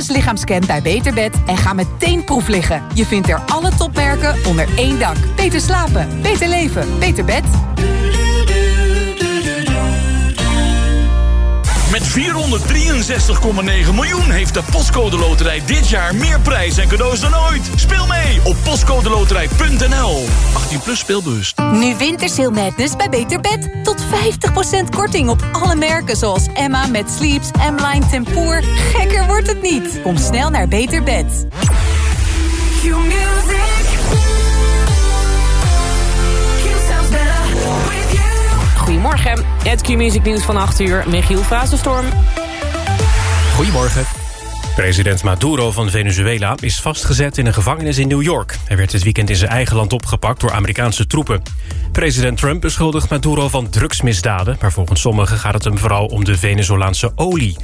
gratis lichaamscan bij Beterbed en ga meteen proef liggen. Je vindt er alle topmerken onder één dak. Beter slapen, beter leven, beter bed. Met 463,9 miljoen heeft de Postcode Loterij dit jaar meer prijs en cadeaus dan ooit. Speel mee op postcodeloterij.nl. 18 plus speelbewust. Nu Wintersale Madness bij Beter Bed. Tot 50% korting op alle merken zoals Emma met Sleeps, M-Line Tempoor. Gekker wordt het niet. Kom snel naar Beter Bed. Goedemorgen, het Q-Music nieuws van 8 uur. Michiel Frazenstorm. Goedemorgen. President Maduro van Venezuela is vastgezet in een gevangenis in New York. Hij werd dit weekend in zijn eigen land opgepakt door Amerikaanse troepen. President Trump beschuldigt Maduro van drugsmisdaden... maar volgens sommigen gaat het hem vooral om de Venezolaanse olie.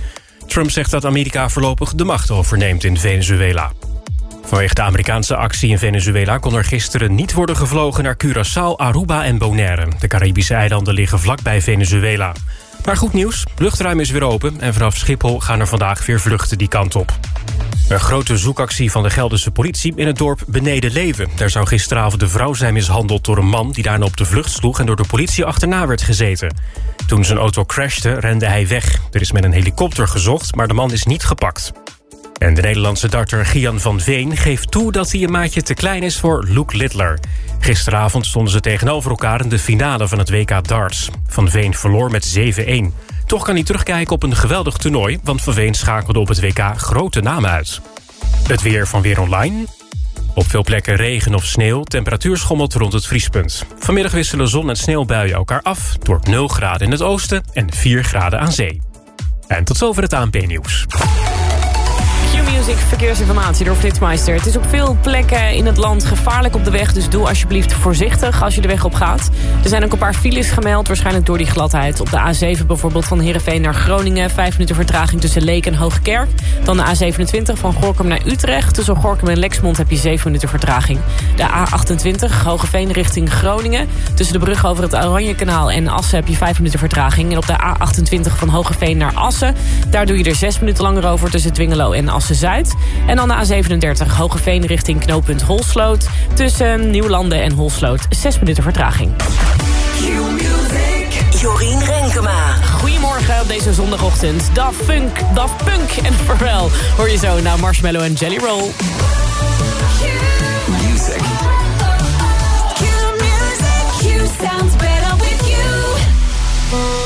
Trump zegt dat Amerika voorlopig de macht overneemt in Venezuela. Vanwege de Amerikaanse actie in Venezuela kon er gisteren niet worden gevlogen naar Curaçao, Aruba en Bonaire. De Caribische eilanden liggen vlakbij Venezuela. Maar goed nieuws, luchtruim is weer open en vanaf Schiphol gaan er vandaag weer vluchten die kant op. Een grote zoekactie van de Gelderse politie in het dorp Beneden Leven. Daar zou gisteravond de vrouw zijn mishandeld door een man... die daarna op de vlucht sloeg en door de politie achterna werd gezeten. Toen zijn auto crashte, rende hij weg. Er is met een helikopter gezocht, maar de man is niet gepakt. En de Nederlandse darter Gian van Veen geeft toe dat hij een maatje te klein is voor Luke Littler. Gisteravond stonden ze tegenover elkaar in de finale van het WK darts. Van Veen verloor met 7-1. Toch kan hij terugkijken op een geweldig toernooi... want Van Veen schakelde op het WK grote namen uit. Het weer van Weer Online. Op veel plekken regen of sneeuw. Temperatuur schommelt rond het vriespunt. Vanmiddag wisselen zon en sneeuwbuien elkaar af... door 0 graden in het oosten en 4 graden aan zee. En tot zover het ANP-nieuws. Q-Music verkeersinformatie door Flitsmeister. Het is op veel plekken in het land gevaarlijk op de weg... dus doe alsjeblieft voorzichtig als je de weg op gaat. Er zijn ook een paar files gemeld, waarschijnlijk door die gladheid. Op de A7 bijvoorbeeld van Heerenveen naar Groningen... 5 minuten vertraging tussen Leek en Hoogkerk. Dan de A27 van Gorkum naar Utrecht. Tussen Gorkum en Lexmond heb je 7 minuten vertraging. De A28 Hogeveen richting Groningen. Tussen de brug over het Oranjekanaal en Assen heb je 5 minuten vertraging. En op de A28 van Hogeveen naar Assen... daar doe je er 6 minuten langer over tussen Dwingelo en Assen-Zuid. En dan de A37 Hogeveen richting knooppunt Holsloot. Tussen Nieuwlanden en Holsloot 6 minuten vertraging. Jorien Renkema. Goedemorgen op deze zondagochtend. Daft Punk, Daft Punk en Pharrell. Hoor je zo naar Marshmallow en Jelly Roll. sounds better with you.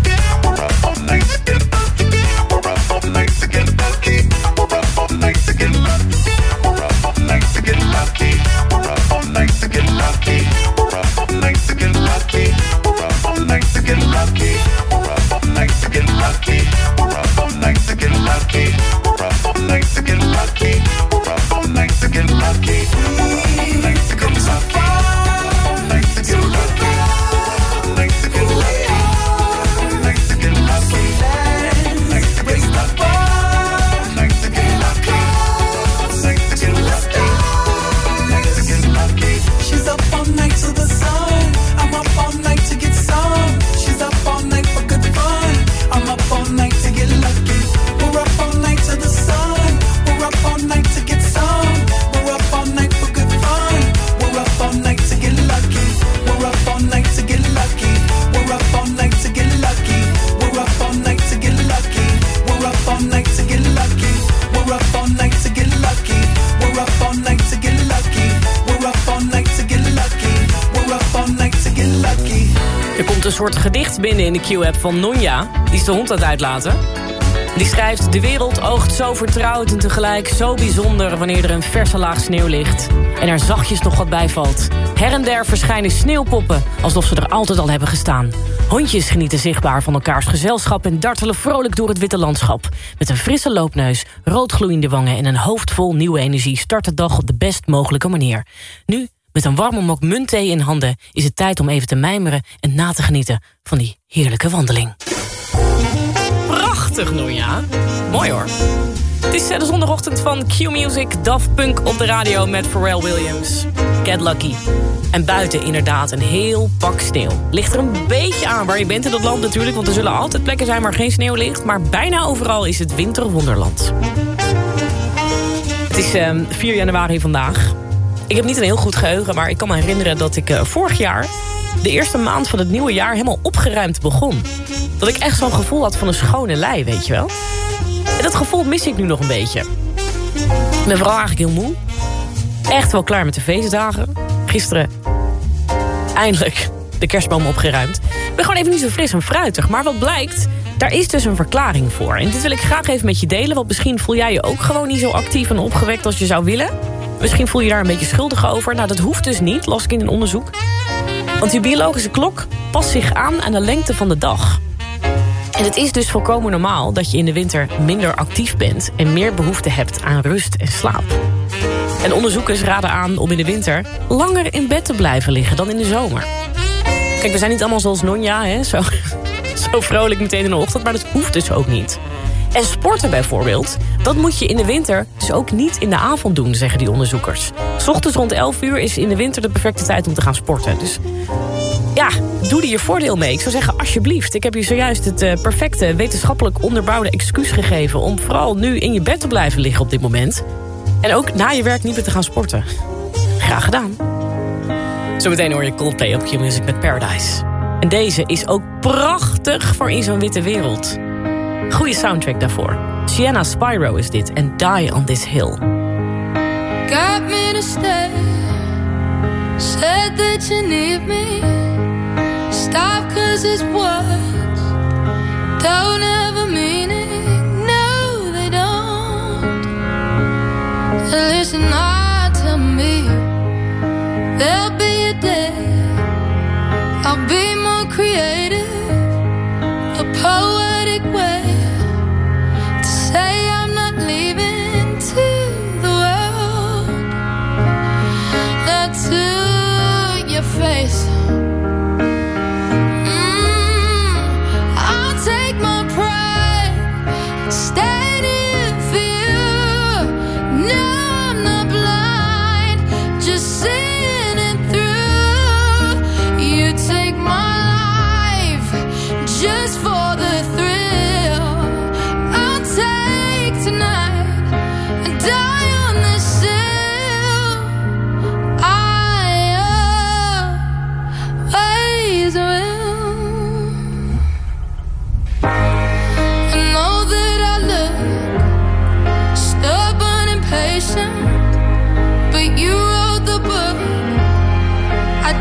Soort gedicht binnen in de Q-app van Nonja. Die is de hond aan het uitlaten. Die schrijft... De wereld oogt zo vertrouwd en tegelijk zo bijzonder... wanneer er een verse laag sneeuw ligt. En er zachtjes nog wat bijvalt. Her en der verschijnen sneeuwpoppen... alsof ze er altijd al hebben gestaan. Hondjes genieten zichtbaar van elkaars gezelschap... en dartelen vrolijk door het witte landschap. Met een frisse loopneus, roodgloeiende wangen... en een hoofd vol nieuwe energie... start de dag op de best mogelijke manier. Nu met een warme mok muntthee in handen is het tijd om even te mijmeren en na te genieten van die heerlijke wandeling. Prachtig, Noja. Mooi hoor. Het is eh, de zondagochtend van Q-Music, Daft Punk op de radio met Pharrell Williams. Get Lucky. En buiten inderdaad een heel pak sneeuw. Ligt er een beetje aan waar je bent in dat land natuurlijk... want er zullen altijd plekken zijn waar geen sneeuw ligt... maar bijna overal is het winterwonderland. Het is eh, 4 januari vandaag. Ik heb niet een heel goed geheugen, maar ik kan me herinneren dat ik eh, vorig jaar... de eerste maand van het nieuwe jaar helemaal opgeruimd begon. Dat ik echt zo'n gevoel had van een schone lei, weet je wel. En dat gevoel mis ik nu nog een beetje. Ik ben vooral eigenlijk heel moe. Echt wel klaar met de feestdagen. Gisteren eindelijk de kerstboom opgeruimd. Ik ben ben gewoon even niet zo fris en fruitig. Maar wat blijkt, daar is dus een verklaring voor. En dit wil ik graag even met je delen... want misschien voel jij je ook gewoon niet zo actief en opgewekt als je zou willen. Misschien voel je daar een beetje schuldig over. Nou, dat hoeft dus niet, las ik in een onderzoek. Want je biologische klok past zich aan aan de lengte van de dag. En het is dus volkomen normaal dat je in de winter minder actief bent... en meer behoefte hebt aan rust en slaap. En onderzoekers raden aan om in de winter langer in bed te blijven liggen dan in de zomer. Kijk, we zijn niet allemaal zoals Nonja, hè? Zo, zo vrolijk meteen in de ochtend, maar dat hoeft dus ook niet. En sporten bijvoorbeeld, dat moet je in de winter dus ook niet in de avond doen, zeggen die onderzoekers. 's ochtends rond 11 uur is in de winter de perfecte tijd om te gaan sporten. Dus ja, doe er je voordeel mee. Ik zou zeggen, alsjeblieft. Ik heb je zojuist het eh, perfecte, wetenschappelijk onderbouwde excuus gegeven... om vooral nu in je bed te blijven liggen op dit moment. En ook na je werk niet meer te gaan sporten. Graag gedaan. Zometeen hoor je Coldplay op Q-Music met Paradise. En deze is ook prachtig voor in zo'n witte wereld. Goeie soundtrack daarvoor. Sienna Spyro is dit en Die on This Hill. got me to stay. Said that you need me. Stop, cause it's words don't have a meaning. No, they don't. Listen, I tell me there'll be a day I'll be more creative,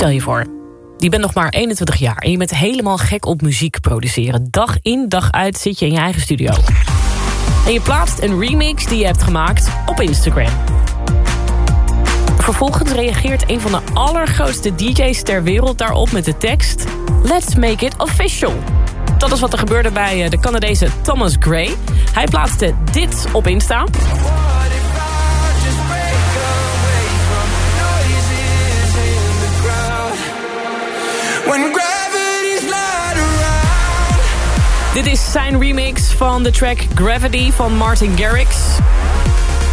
Stel je voor, je bent nog maar 21 jaar... en je bent helemaal gek op muziek produceren. Dag in, dag uit zit je in je eigen studio. En je plaatst een remix die je hebt gemaakt op Instagram. Vervolgens reageert een van de allergrootste DJ's ter wereld daarop met de tekst... Let's make it official. Dat is wat er gebeurde bij eh, de Canadese Thomas Gray. Hij plaatste dit op Insta. Dit is zijn remix van de track Gravity van Martin Garrix.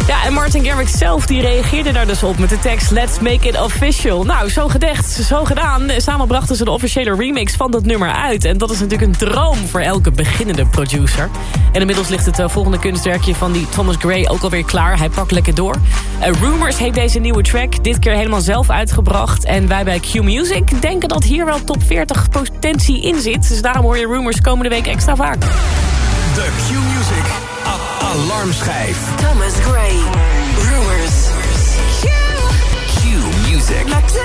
Ja, en Martin Garrix zelf die reageerde daar dus op met de tekst Let's make it official. Nou, zo gedacht, zo gedaan. Samen brachten ze de officiële remix van dat nummer uit. En dat is natuurlijk een droom voor elke beginnende producer. En inmiddels ligt het uh, volgende kunstwerkje van die Thomas Gray ook alweer klaar. Hij pakt lekker door. Uh, Rumors heeft deze nieuwe track dit keer helemaal zelf uitgebracht. En wij bij Q Music denken dat hier wel top 40 potentie in zit. Dus daarom hoor je Rumors komende week extra vaak. De Q Music Alarmschijf. Thomas Gray. Rumors. Q. Q Music. After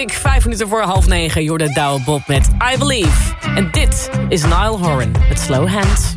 Music. Vijf minuten voor half negen. Jordan Douwebop met I Believe. En dit is Nile Horan met Slow Hands.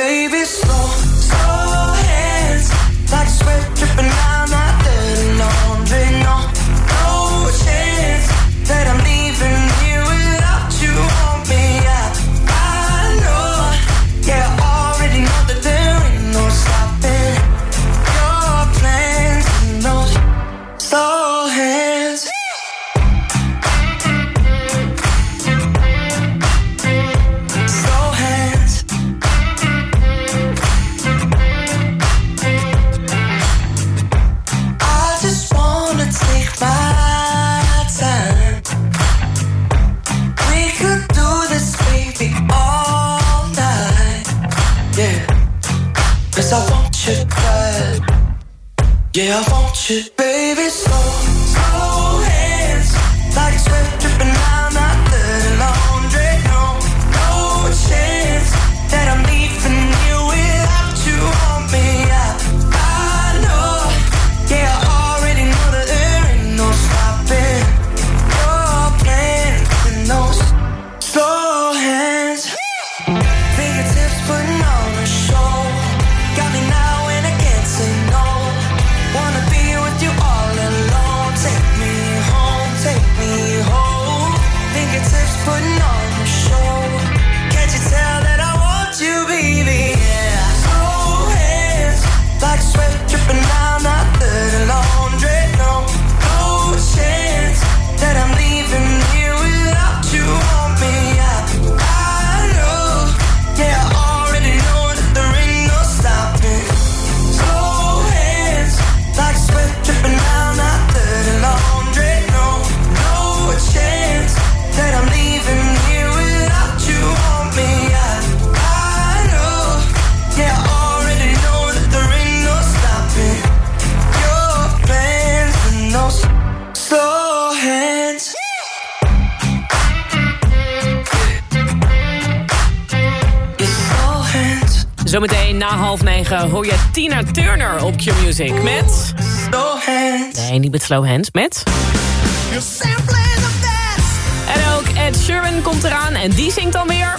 half negen je Tina Turner op Q-Music met... Slow Hands. Nee, niet met Slow Hands, met... En ook Ed Sheeran komt eraan en die zingt dan weer...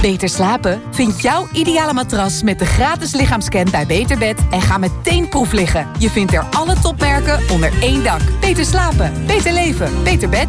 Beter slapen? Vind jouw ideale matras met de gratis lichaamscan bij Beterbed en ga meteen proef liggen. Je vindt er alle topmerken onder één dak. Beter slapen, beter leven, beter bed.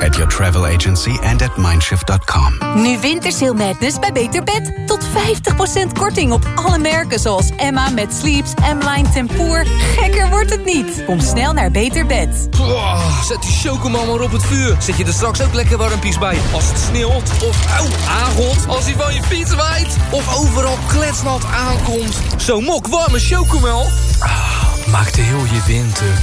At your travel agency and at mindshift.com. Nu Wintersail Madness bij Beter Bed. Tot 50% korting op alle merken zoals Emma met Sleeps, M-Line Tempoor. Gekker wordt het niet. Kom snel naar Beter Bed. zet die chocomel maar op het vuur. Zet je er straks ook lekker warmpies bij. Als het sneeuwt of auw, aangot. Als hij van je fiets waait. Of overal kletsnat aankomt. Zo'n mok warme chocomel. maakt heel je winter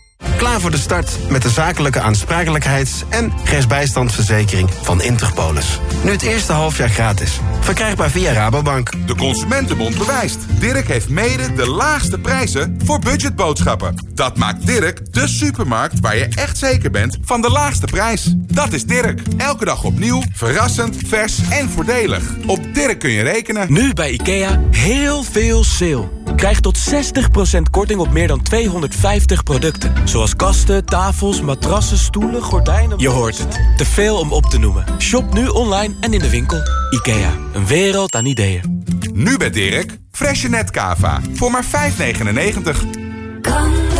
Klaar voor de start met de zakelijke aansprakelijkheids- en rechtsbijstandsverzekering van Interpolis. Nu het eerste halfjaar gratis. Verkrijgbaar via Rabobank. De Consumentenbond bewijst. Dirk heeft mede de laagste prijzen voor budgetboodschappen. Dat maakt Dirk de supermarkt waar je echt zeker bent van de laagste prijs. Dat is Dirk. Elke dag opnieuw, verrassend, vers en voordelig. Op Dirk kun je rekenen. Nu bij IKEA heel veel sale. Krijg tot 60% korting op meer dan 250 producten. Zoals kasten, tafels, matrassen, stoelen, gordijnen... Je hoort het. Te veel om op te noemen. Shop nu online en in de winkel. IKEA. Een wereld aan ideeën. Nu bij Dirk, Freshenet Cava. Voor maar 5,99.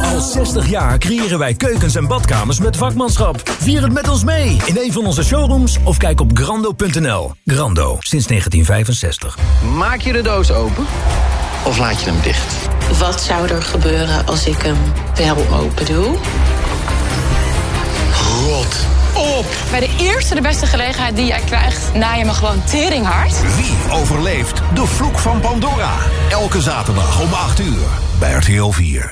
Al 60 jaar creëren wij keukens en badkamers met vakmanschap. Vier het met ons mee in een van onze showrooms of kijk op grando.nl. Grando, sinds 1965. Maak je de doos open of laat je hem dicht? Wat zou er gebeuren als ik hem wel open doe? Rot op! Bij de eerste de beste gelegenheid die jij krijgt, na je me gewoon teringhard. Wie overleeft de vloek van Pandora? Elke zaterdag om 8 uur bij RTL 4.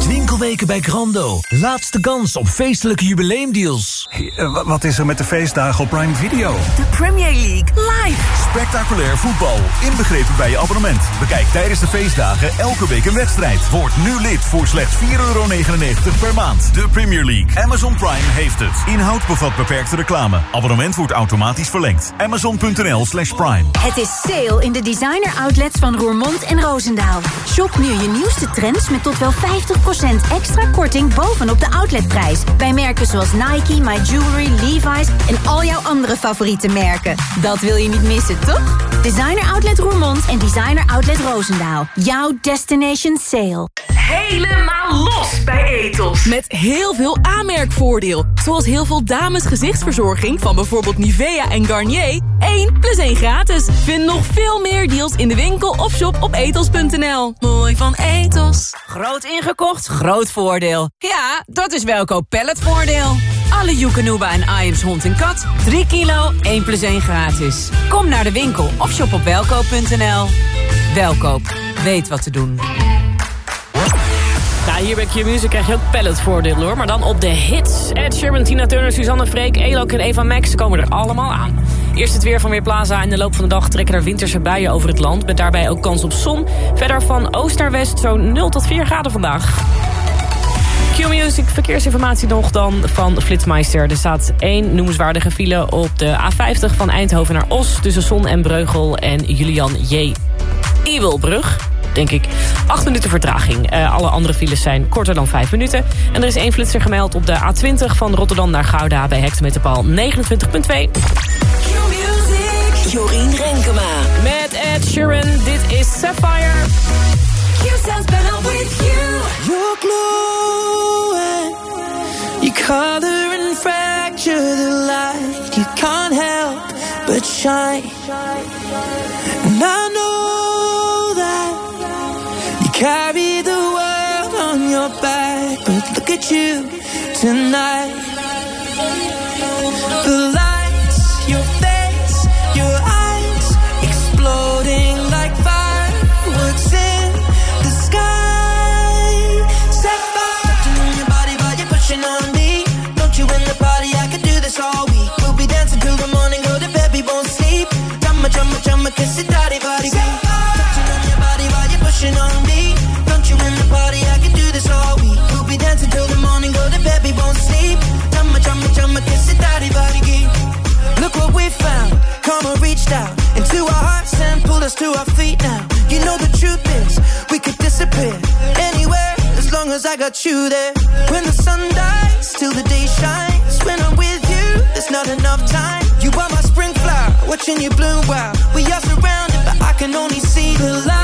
Twinkelweken bij Grando. Laatste kans op feestelijke jubileumdeals. wat is er met de feestdagen op Prime Video? De Premier League live. Spectaculair voetbal, inbegrepen bij je abonnement. Bekijk tijdens de feestdagen elke week een wedstrijd. Word nu lid voor slechts 4,99 euro per maand. De Premier League. Amazon Prime heeft het. Inhoud bevat beperkte reclame. Abonnement wordt automatisch verlengd. Amazon.nl slash prime. Het is sale in de designer outlets van Roermond en Roosendaal. Shop nu je nieuwste trends met tot wel 50% extra korting bovenop de outletprijs. Bij merken zoals Nike, My Jewelry, Levi's en al jouw andere favoriete merken. Dat wil je niet missen, toch? Designer Outlet Roermond en Designer Outlet Roosendaal. Jouw destination sale. Helemaal los bij Etos. Met heel veel aanmerkvoordeel. Zoals heel veel dames gezichtsverzorging van bijvoorbeeld Nivea en Garnier. 1 plus 1 gratis. Vind nog veel meer deals in de winkel of shop op etos.nl. Mooi van Etos. Groot ingekocht, groot voordeel. Ja, dat is Welkoop Palletvoordeel. Alle Joekanuba en Iams hond en kat. 3 kilo, 1 plus 1 gratis. Kom naar de winkel of shop op welkoop.nl. Welkoop, weet wat te doen. Nou, hier bij Q-Music krijg je ook palletvoordeel hoor. Maar dan op de hits. Ed Sheeran, Tina Turner, Suzanne Freek, Elok en Eva Max komen er allemaal aan. Eerst het weer van Weerplaza. In de loop van de dag trekken er winterse buien over het land. Met daarbij ook kans op zon. Verder van oost naar west zo'n 0 tot 4 graden vandaag. Q-Music verkeersinformatie nog dan van Flitsmeister. Er staat één noemenswaardige file op de A50 van Eindhoven naar Os... tussen Zon en Breugel en Julian J. Ewelbrug denk ik, 8 minuten vertraging. Uh, alle andere files zijn korter dan 5 minuten. En er is één flitser gemeld op de A20 van Rotterdam naar Gouda... bij Hekten met 29.2. Jorien Renkema. Dit is Sapphire. Sounds better with light. You can't help but shine. look at you tonight. The light Cause I got you there. When the sun dies, till the day shines. When I'm with you, there's not enough time. You are my spring flower, watching you bloom wild. We are surrounded, but I can only see the light.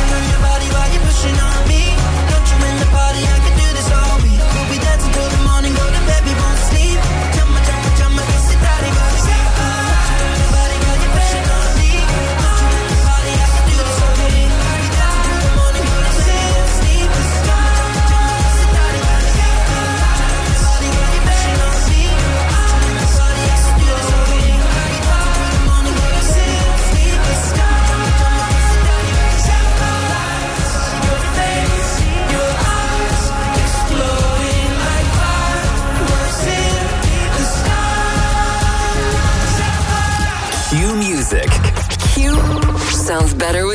sounds better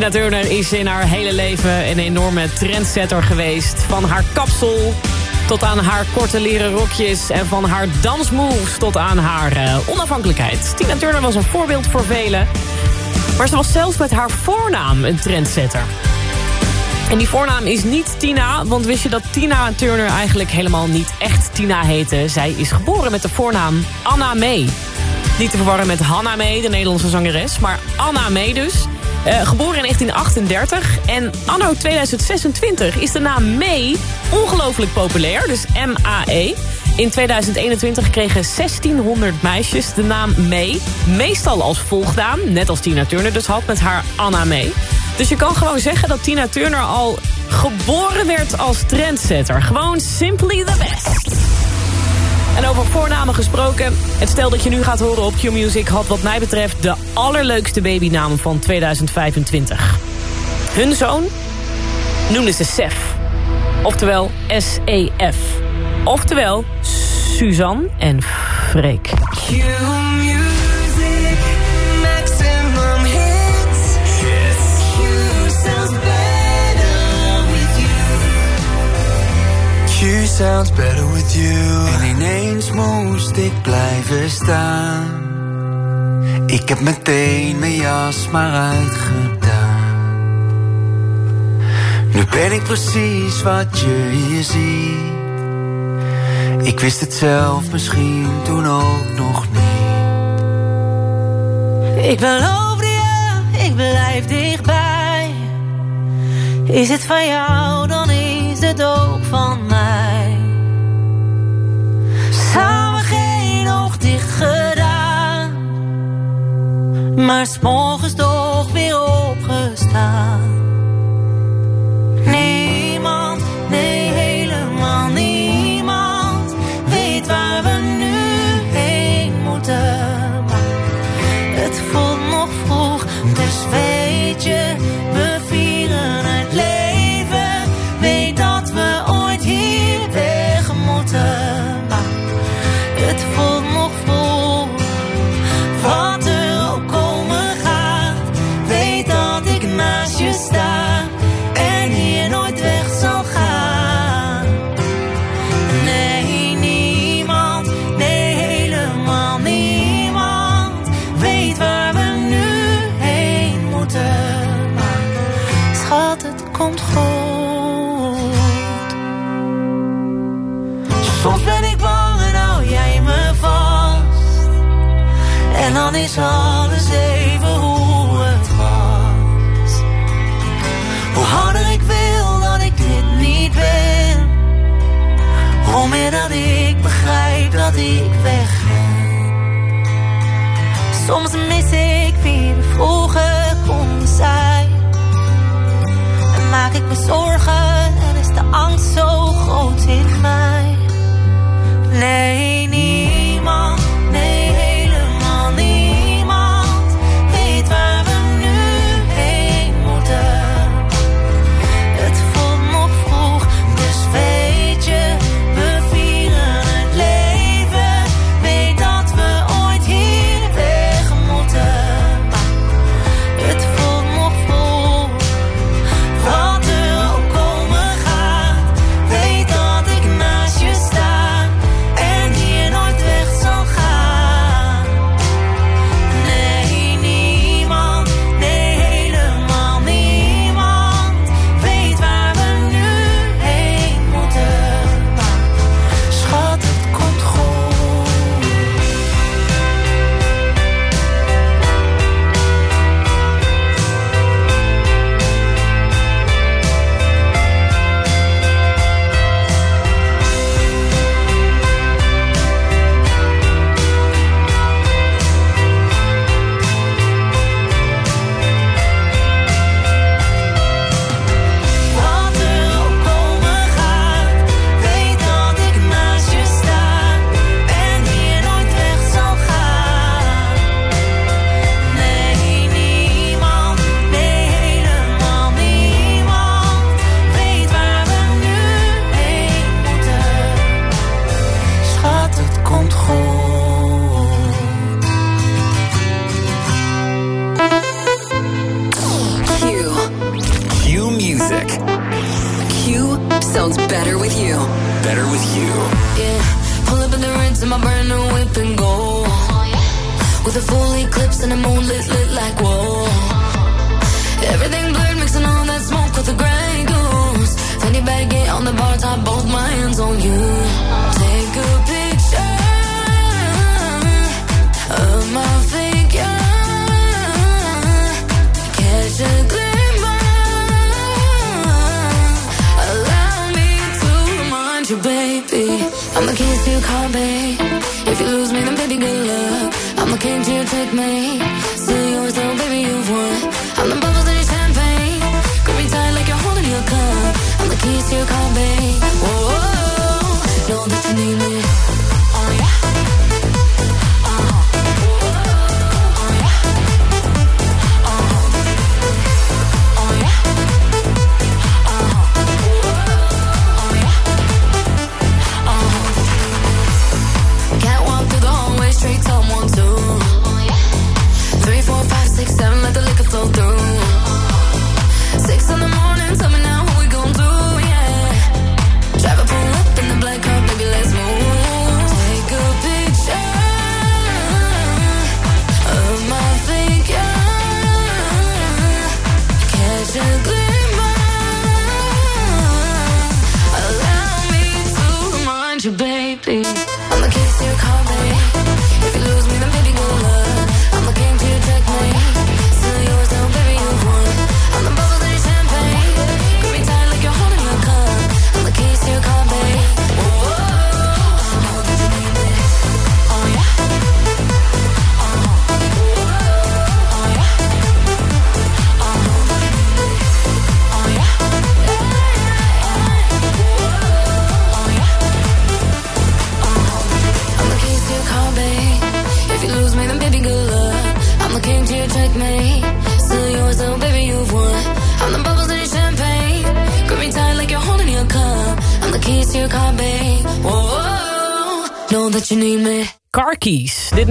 Tina Turner is in haar hele leven een enorme trendsetter geweest. Van haar kapsel tot aan haar korte leren rokjes... en van haar dansmoves tot aan haar uh, onafhankelijkheid. Tina Turner was een voorbeeld voor velen. Maar ze was zelfs met haar voornaam een trendsetter. En die voornaam is niet Tina, want wist je dat Tina Turner eigenlijk helemaal niet echt Tina heette? Zij is geboren met de voornaam Anna May. Niet te verwarren met Hanna May, de Nederlandse zangeres, maar Anna May dus. Uh, geboren in 1938 en anno 2026 is de naam May ongelooflijk populair, dus M-A-E. In 2021 kregen 1600 meisjes de naam May, meestal als volgnaam, net als Tina Turner dus had met haar Anna May. Dus je kan gewoon zeggen dat Tina Turner al geboren werd als trendsetter. Gewoon simply the best. En over voornamen gesproken. Het stel dat je nu gaat horen op Q-Music... had wat mij betreft de allerleukste babynaam van 2025. Hun zoon noemde ze Sef. Oftewel S-E-F. Oftewel Suzanne en Freek. Q-Music, maximum hits. Q sounds better with you. Ineens moest ik blijven staan. Ik heb meteen mijn jas maar uitgedaan. Nu ben ik precies wat je hier ziet. Ik wist het zelf misschien toen ook nog niet. Ik beloof je, ik blijf dichtbij. Is het van jou, dan is het ook van mij. Gedaan. Maar s'morgens toch weer opgestaan. Niemand, nee helemaal niemand weet waar we nu heen moeten. Maar het voelt nog vroeg, dus weet je,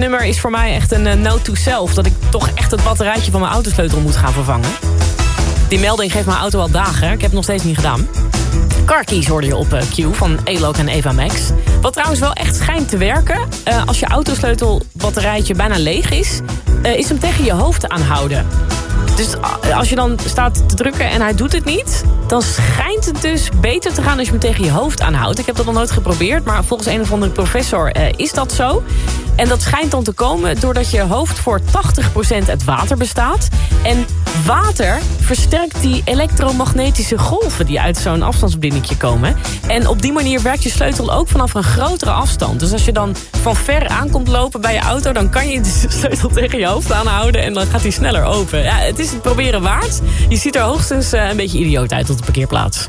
nummer is voor mij echt een uh, note to self. Dat ik toch echt het batterijtje van mijn autosleutel moet gaan vervangen. Die melding geeft mijn auto al dagen. Ik heb het nog steeds niet gedaan. Carkeys hoorde je op uh, Q van Elok en Eva Max. Wat trouwens wel echt schijnt te werken. Eh, als je autosleutelbatterijtje bijna leeg is... is hem tegen je hoofd aanhouden. Dus als je dan staat te drukken en hij doet het niet... dan schijnt het dus beter te gaan als je hem tegen je hoofd aanhoudt. Ik heb dat nog nooit geprobeerd, maar volgens een of andere professor is dat zo. En dat schijnt dan te komen doordat je hoofd voor 80% uit water bestaat. En water versterkt die elektromagnetische golven die uit zo'n afstandsbediening komen. En op die manier werkt je sleutel ook vanaf een grotere afstand. Dus als je dan van ver aankomt lopen bij je auto... dan kan je de sleutel tegen je hoofd aanhouden en dan gaat hij sneller open. Ja, het is het proberen waard. Je ziet er hoogstens eh, een beetje idioot uit op de parkeerplaats.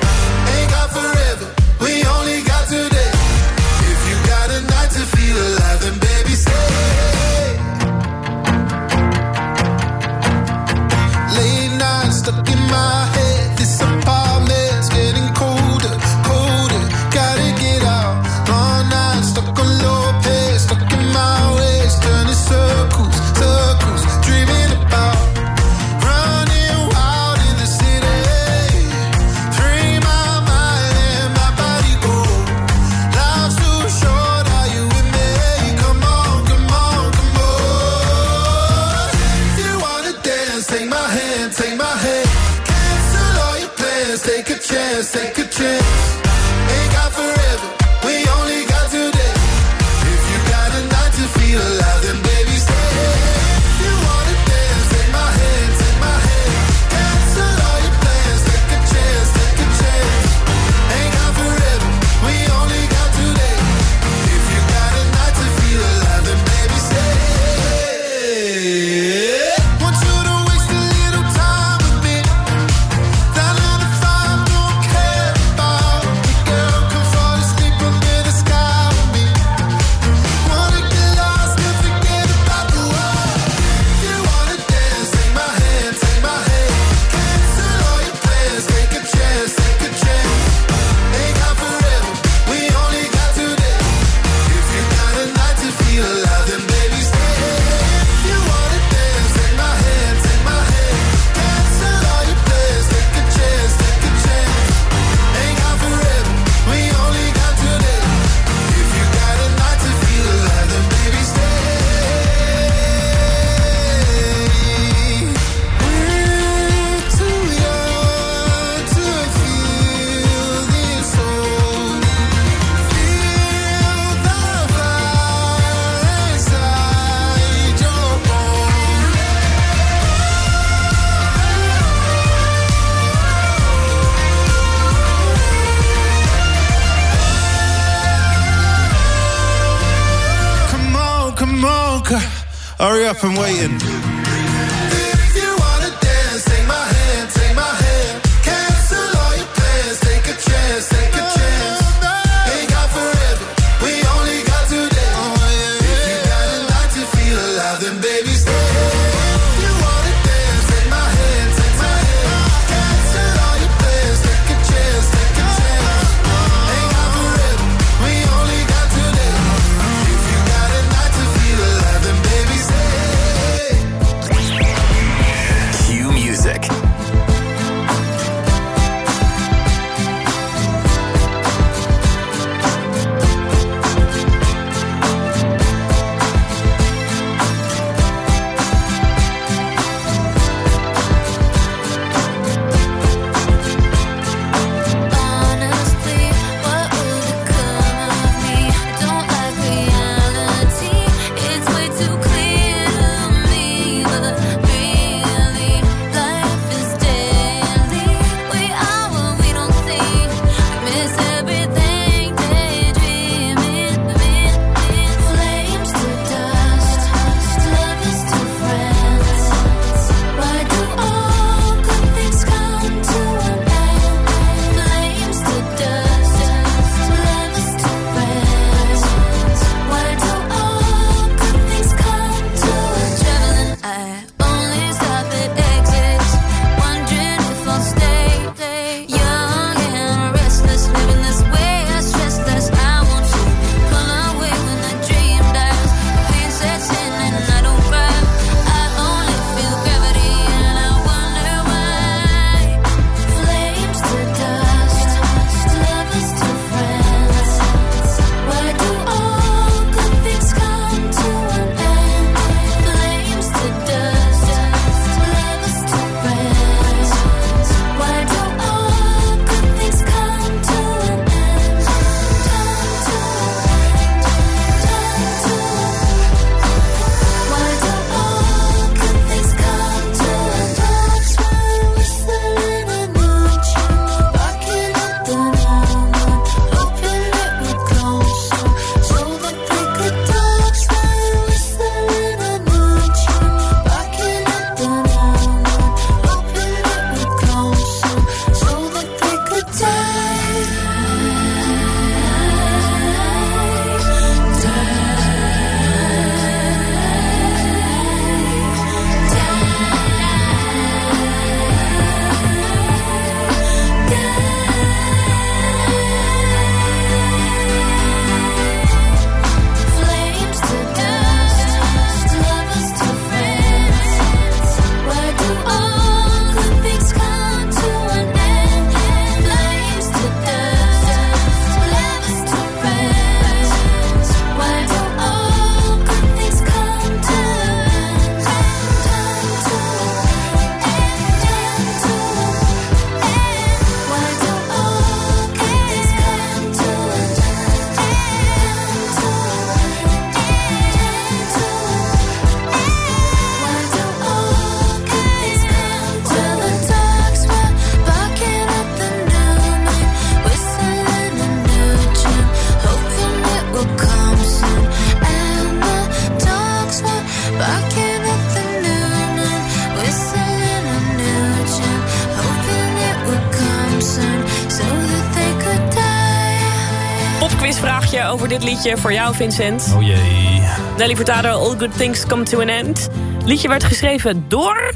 voor jou, Vincent. Oh jee. Nelly Furtado, All Good Things Come To An End. Liedje werd geschreven door...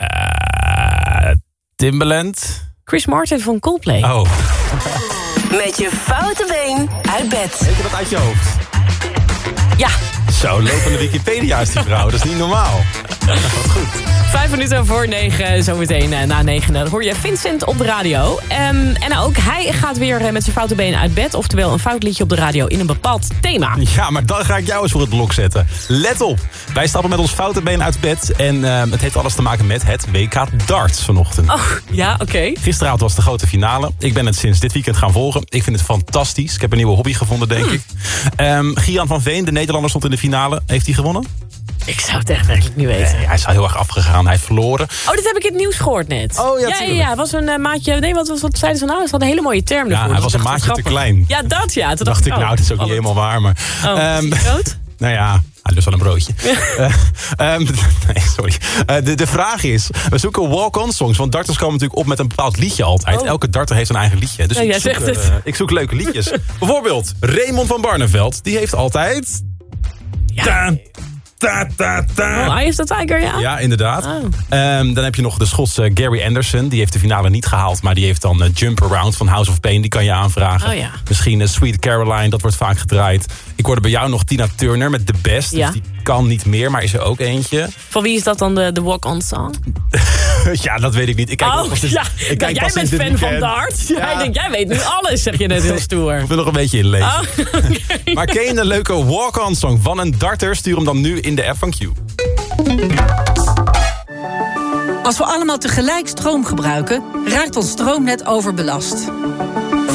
Uh, Timbaland. Chris Martin van Coldplay. Oh. Met je foute been uit bed. Weet je wat uit je hoofd? Ja. Zo, lopende Wikipedia is die vrouw. Dat is niet normaal. Dat goed. Vijf minuten voor negen, zometeen eh, na negen eh, hoor je Vincent op de radio. Ehm, en ook hij gaat weer eh, met zijn foute benen uit bed. Oftewel een fout liedje op de radio in een bepaald thema. Ja, maar dan ga ik jou eens voor het blok zetten. Let op, wij stappen met ons foute been uit bed. En ehm, het heeft alles te maken met het WK darts vanochtend. Ach, ja, oké. Gisteravond was de grote finale. Ik ben het sinds dit weekend gaan volgen. Ik vind het fantastisch. Ik heb een nieuwe hobby gevonden, denk hmm. ik. Um, Gian van Veen, de Nederlander, stond in de finale. Heeft hij gewonnen? Ik zou het echt niet weten. Hij is al heel erg afgegaan. Hij heeft verloren. Oh, dat heb ik in het nieuws gehoord net. Oh, ja, ja, ja, was een eh, maatje... Nee, wat, was wat zeiden ze nou? Ze hadden een hele mooie term ervoor. Ja, hij dus was een maatje te klein. Ja, dat ja. Toen dacht, ik, nou, oh, dat is ook niet helemaal waar. Maar, oh, ehm, um, groot? Nou ja, hij lust wel een broodje. Eh, ehm, nee, sorry. Eh, de, de vraag is, we zoeken walk-on songs. Want darters komen natuurlijk op met een bepaald liedje altijd. Oh. Elke darter heeft zijn eigen liedje. Dus oh, ik, zoek, ik, zoek, leuke liedjes. Bijvoorbeeld Raymond van Barneveld. Die heeft altijd... Ja ta, ta, ta. Oh, Eye is the Tiger, ja? Ja, inderdaad. Oh. Ehm, dan heb je nog de Schotse Gary Anderson. Die heeft de finale niet gehaald. Maar die heeft dan eh, Jump Around van House of Pain. Die kan je aanvragen. Oh ja. Misschien eh, Sweet Caroline. Dat wordt vaak gedraaid. Ik hoorde bij jou nog Tina Turner met The Best. Ja. Dus die kan niet meer. Maar is er ook eentje. Van wie is dat dan de, de walk-on song? ja, dat weet ik niet. Ik kijk oh, pas sinds- ja. ik Nou, kijk jij pas bent fan van dart. Ja. Jij denkt, jij weet nu alles, zeg je net heel stoer. Ik wil nog een beetje inlezen. Oh, Maar ken je een leuke walk-on song van een darter? Stuur hem dan nu in de app van Q. Als we allemaal tegelijk stroom gebruiken, raakt ons stroomnet overbelast.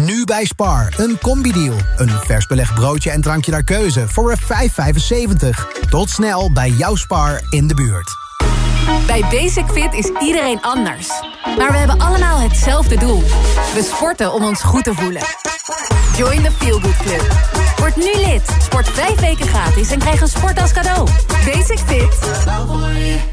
Nu bij Spar, een combi-deal. Een vers belegd broodje en drankje naar keuze voor een 5,75. Tot snel bij jouw Spar in de buurt. Bij Basic Fit is iedereen anders. Maar we hebben allemaal hetzelfde doel. We sporten om ons goed te voelen. Join the Feel Good Club. Word nu lid. Sport vijf weken gratis en krijg een sport als cadeau. Basic Fit.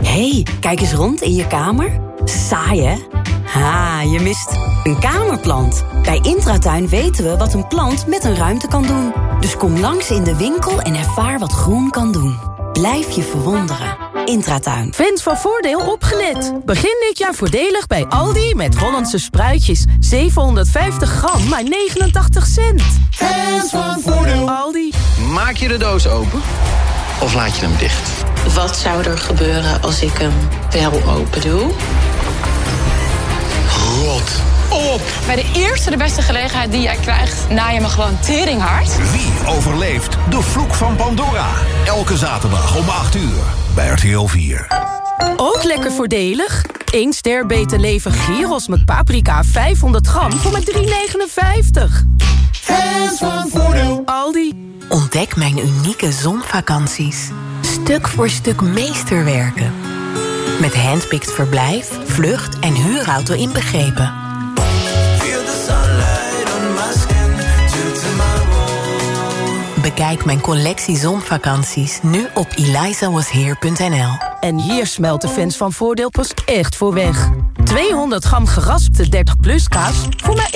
hey, kijk eens rond in je kamer. Saai, hè? Ha, je mist een kamerplant. Bij Intratuin weten we wat een plant met een ruimte kan doen. Dus kom langs in de winkel en ervaar wat groen kan doen. Blijf je verwonderen. Intratuin. Fans van Voordeel opgelet. Begin dit jaar voordelig bij Aldi met Hollandse spruitjes. 750 gram, maar 89 cent. Fans van Voordeel. Aldi. Maak je de doos open of laat je hem dicht? Wat zou er gebeuren als ik hem wel open doe? Rot op! Bij de eerste de beste gelegenheid die jij krijgt, naai je me gewoon teringhard. Wie overleeft de vloek van Pandora? Elke zaterdag om 8 uur bij RTL 4. Ook lekker voordelig. 1 ster beter leven gyros met paprika 500 gram voor maar 3,59. Fans van Voordeel. Aldi. Ontdek mijn unieke zonvakanties. Stuk voor stuk meesterwerken. Met handpicked verblijf, vlucht en huurauto inbegrepen. Bekijk mijn collectie zonvakanties nu op elizawasheer.nl. En hier smelt de fans van Voordeel pas echt voor weg. 200 gram geraspte 30 plus kaas voor maar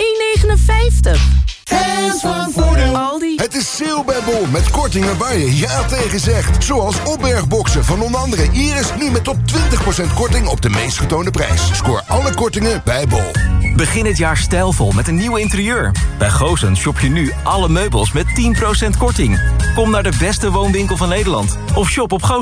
1,59. Fans van Voordeel. Aldi. Het is sale bij Bol met kortingen waar je ja tegen zegt. Zoals opbergboxen van onder andere Iris nu met tot 20% korting op de meest getoonde prijs. Scoor alle kortingen bij Bol. Begin het jaar stijlvol met een nieuw interieur. Bij Goosens shop je nu alle meubels met 10% korting. Kom naar de beste woonwinkel van Nederland of shop op Goosens.